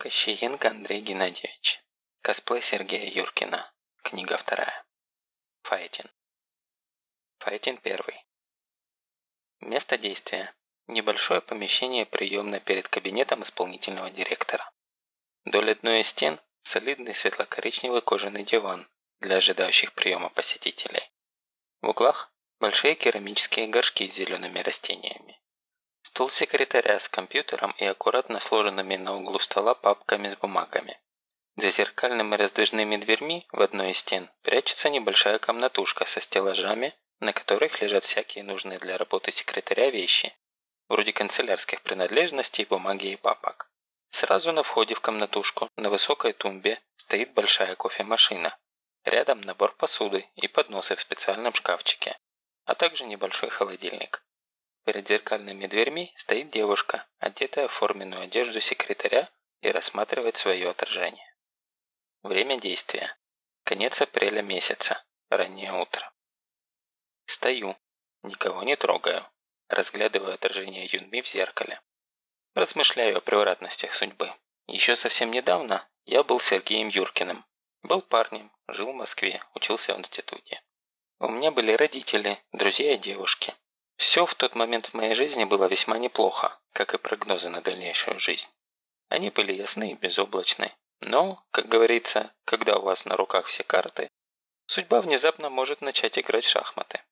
Кощеенко Андрей Геннадьевич. Косплей Сергея Юркина. Книга вторая. Файтин. Файтин первый. Место действия. Небольшое помещение приемное перед кабинетом исполнительного директора. Вдоль одной из стен солидный светло-коричневый кожаный диван для ожидающих приема посетителей. В углах большие керамические горшки с зелеными растениями. Стол секретаря с компьютером и аккуратно сложенными на углу стола папками с бумагами. За зеркальными раздвижными дверьми в одной из стен прячется небольшая комнатушка со стеллажами, на которых лежат всякие нужные для работы секретаря вещи, вроде канцелярских принадлежностей, бумаги и папок. Сразу на входе в комнатушку на высокой тумбе стоит большая кофемашина. Рядом набор посуды и подносы в специальном шкафчике, а также небольшой холодильник. Перед зеркальными дверьми стоит девушка, одетая в форменную одежду секретаря и рассматривает свое отражение. Время действия. Конец апреля месяца. Раннее утро. Стою. Никого не трогаю. Разглядываю отражение Юнми в зеркале. Размышляю о превратностях судьбы. Еще совсем недавно я был Сергеем Юркиным. Был парнем, жил в Москве, учился в институте. У меня были родители, друзья и девушки. Все в тот момент в моей жизни было весьма неплохо, как и прогнозы на дальнейшую жизнь. Они были ясны и безоблачны. Но, как говорится, когда у вас на руках все карты, судьба внезапно может начать играть в шахматы.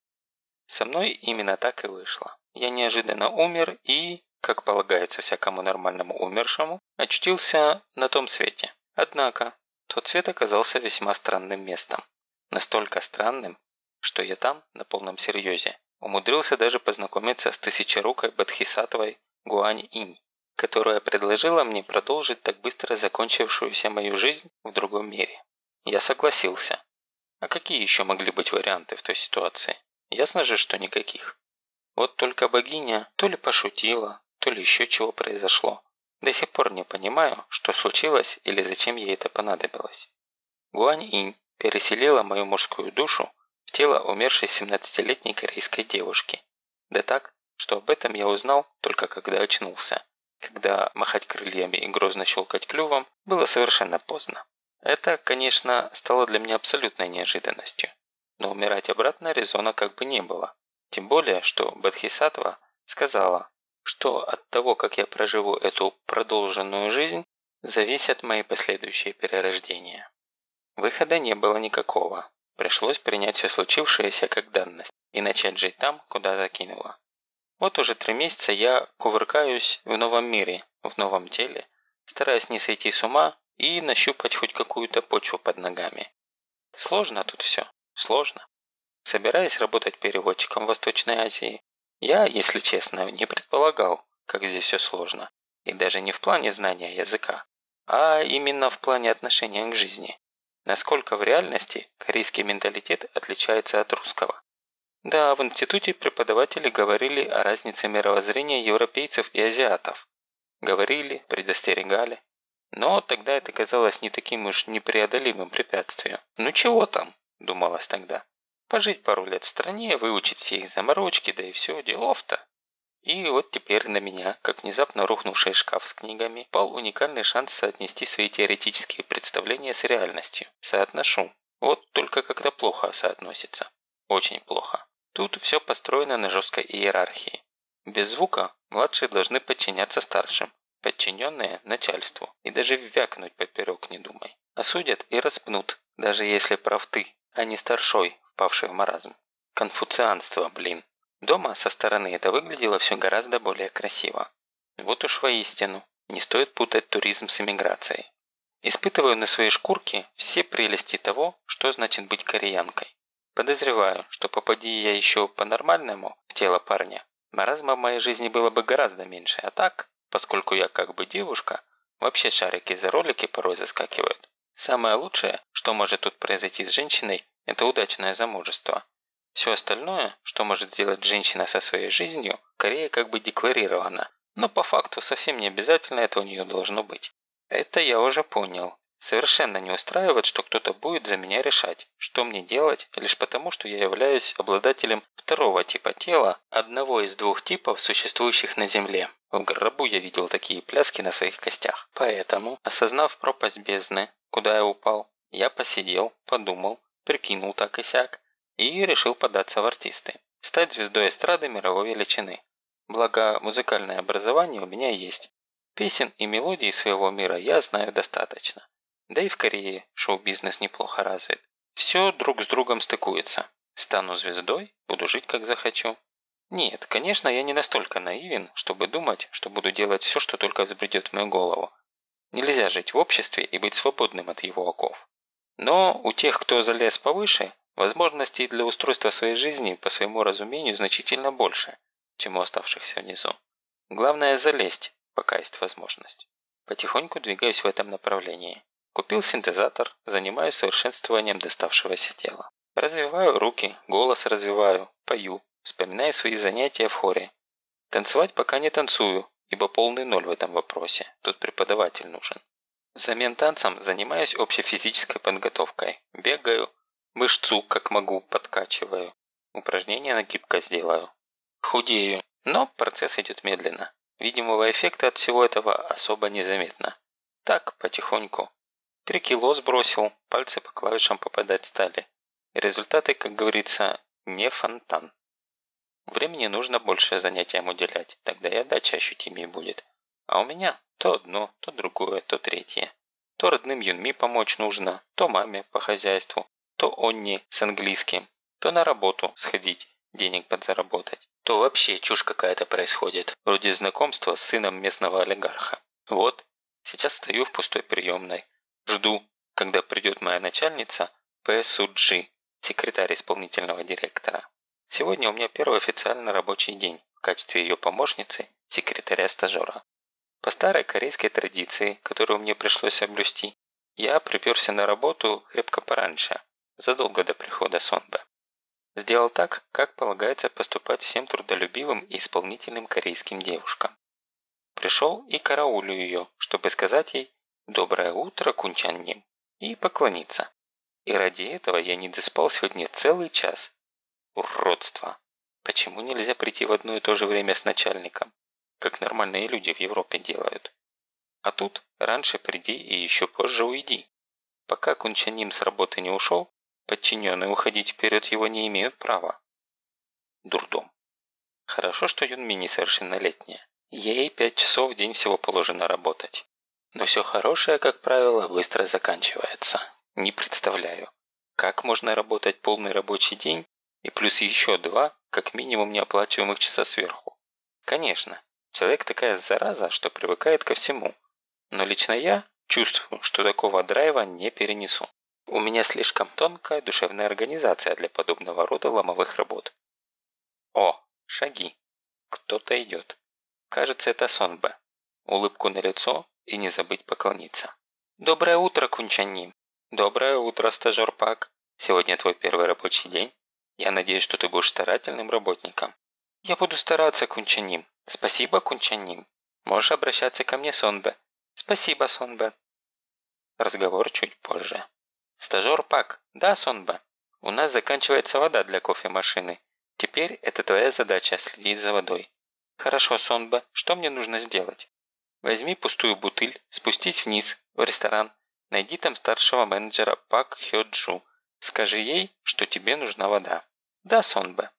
Со мной именно так и вышло. Я неожиданно умер и, как полагается всякому нормальному умершему, очутился на том свете. Однако, тот свет оказался весьма странным местом. Настолько странным, что я там, на полном серьезе, Умудрился даже познакомиться с тысячерукой Бадхисатовой Гуань-инь, которая предложила мне продолжить так быстро закончившуюся мою жизнь в другом мире. Я согласился. А какие еще могли быть варианты в той ситуации? Ясно же, что никаких. Вот только богиня то ли пошутила, то ли еще чего произошло. До сих пор не понимаю, что случилось или зачем ей это понадобилось. Гуань-инь переселила мою мужскую душу в тело умершей 17-летней корейской девушки. Да так, что об этом я узнал только когда очнулся. Когда махать крыльями и грозно щелкать клювом было совершенно поздно. Это, конечно, стало для меня абсолютной неожиданностью. Но умирать обратно резона как бы не было. Тем более, что Бадхисатва сказала, что от того, как я проживу эту продолженную жизнь, зависят мои последующие перерождения. Выхода не было никакого. Пришлось принять все случившееся как данность и начать жить там, куда закинуло. Вот уже три месяца я кувыркаюсь в новом мире, в новом теле, стараясь не сойти с ума и нащупать хоть какую-то почву под ногами. Сложно тут все, сложно. Собираясь работать переводчиком в Восточной Азии, я, если честно, не предполагал, как здесь все сложно. И даже не в плане знания языка, а именно в плане отношения к жизни. Насколько в реальности корейский менталитет отличается от русского. Да, в институте преподаватели говорили о разнице мировоззрения европейцев и азиатов. Говорили, предостерегали. Но тогда это казалось не таким уж непреодолимым препятствием. Ну чего там, думалось тогда. Пожить пару лет в стране, выучить все их заморочки, да и все, делов-то. И вот теперь на меня, как внезапно рухнувший шкаф с книгами, пал уникальный шанс соотнести свои теоретические представления с реальностью. Соотношу. Вот только когда плохо соотносится. Очень плохо. Тут все построено на жесткой иерархии. Без звука младшие должны подчиняться старшим, подчиненные – начальству. И даже вякнуть поперек не думай. Осудят и распнут, даже если прав ты, а не старшой, впавший в маразм. Конфуцианство, блин. Дома со стороны это выглядело все гораздо более красиво. Вот уж воистину, не стоит путать туризм с эмиграцией. Испытываю на своей шкурке все прелести того, что значит быть кореянкой. Подозреваю, что попади я еще по-нормальному в тело парня, маразма в моей жизни было бы гораздо меньше, а так, поскольку я как бы девушка, вообще шарики за ролики порой заскакивают. Самое лучшее, что может тут произойти с женщиной, это удачное замужество. Все остальное, что может сделать женщина со своей жизнью, Корея как бы декларирована, но по факту совсем не обязательно это у нее должно быть. Это я уже понял, Совершенно не устраивает, что кто-то будет за меня решать, что мне делать, лишь потому, что я являюсь обладателем второго типа тела, одного из двух типов, существующих на Земле. В гробу я видел такие пляски на своих костях. Поэтому, осознав пропасть бездны, куда я упал, я посидел, подумал, прикинул так и сяк, и решил податься в артисты. Стать звездой эстрады мировой величины. Благо, музыкальное образование у меня есть. Песен и мелодий своего мира я знаю достаточно. Да и в Корее шоу-бизнес неплохо развит. Все друг с другом стыкуется. Стану звездой, буду жить как захочу. Нет, конечно, я не настолько наивен, чтобы думать, что буду делать все, что только взбредет в мою голову. Нельзя жить в обществе и быть свободным от его оков. Но у тех, кто залез повыше, возможностей для устройства своей жизни по своему разумению значительно больше, чем у оставшихся внизу. Главное залезть, пока есть возможность. Потихоньку двигаюсь в этом направлении. Купил синтезатор, занимаюсь совершенствованием доставшегося тела. Развиваю руки, голос развиваю, пою, вспоминаю свои занятия в хоре. Танцевать пока не танцую, ибо полный ноль в этом вопросе, тут преподаватель нужен. Взамен танцам занимаюсь общефизической подготовкой. Бегаю, мышцу как могу подкачиваю. Упражнения на гибкость делаю. Худею, но процесс идет медленно. Видимого эффекта от всего этого особо незаметно. Так, потихоньку. Три кило сбросил, пальцы по клавишам попадать стали. результаты, как говорится, не фонтан. Времени нужно больше занятиям уделять, тогда и отдача ощутимее будет. А у меня то одно, то другое, то третье. То родным Юнми помочь нужно, то маме по хозяйству, то Онни с английским, то на работу сходить, денег подзаработать. То вообще чушь какая-то происходит, вроде знакомства с сыном местного олигарха. Вот, сейчас стою в пустой приемной, Жду, когда придет моя начальница ПСУГ, секретарь исполнительного директора. Сегодня у меня первый официально рабочий день в качестве ее помощницы, секретаря-стажера. По старой корейской традиции, которую мне пришлось соблюсти, я приперся на работу крепко пораньше, задолго до прихода Сонбе. Сделал так, как полагается поступать всем трудолюбивым и исполнительным корейским девушкам. Пришел и караулю ее, чтобы сказать ей, «Доброе утро, Кунчанним!» и поклониться. И ради этого я не доспал сегодня целый час. Уродство! Почему нельзя прийти в одно и то же время с начальником, как нормальные люди в Европе делают? А тут раньше приди и еще позже уйди. Пока Кунчаним с работы не ушел, подчиненные уходить вперед его не имеют права. Дурдом. Хорошо, что Юнми несовершеннолетняя. Ей пять часов в день всего положено работать. Но все хорошее, как правило, быстро заканчивается. Не представляю, как можно работать полный рабочий день и плюс еще два, как минимум неоплачиваемых часа сверху. Конечно, человек такая зараза, что привыкает ко всему. Но лично я чувствую, что такого драйва не перенесу. У меня слишком тонкая душевная организация для подобного рода ломовых работ. О, шаги. Кто-то идет. Кажется, это Сонбе. Улыбку на лицо, и не забыть поклониться. «Доброе утро, Кунчаним!» «Доброе утро, стажер Пак! Сегодня твой первый рабочий день. Я надеюсь, что ты будешь старательным работником». «Я буду стараться, Кунчаним. Спасибо, Кунчаним. Можешь обращаться ко мне, Сонбе». «Спасибо, Сонбе». Разговор чуть позже. «Стажер Пак, да, Сонбе? У нас заканчивается вода для кофемашины. Теперь это твоя задача следить за водой». «Хорошо, Сонбе, что мне нужно сделать?» Возьми пустую бутыль, спустись вниз, в ресторан, найди там старшего менеджера Пак Хё Джу. Скажи ей, что тебе нужна вода. Да, Сонбе.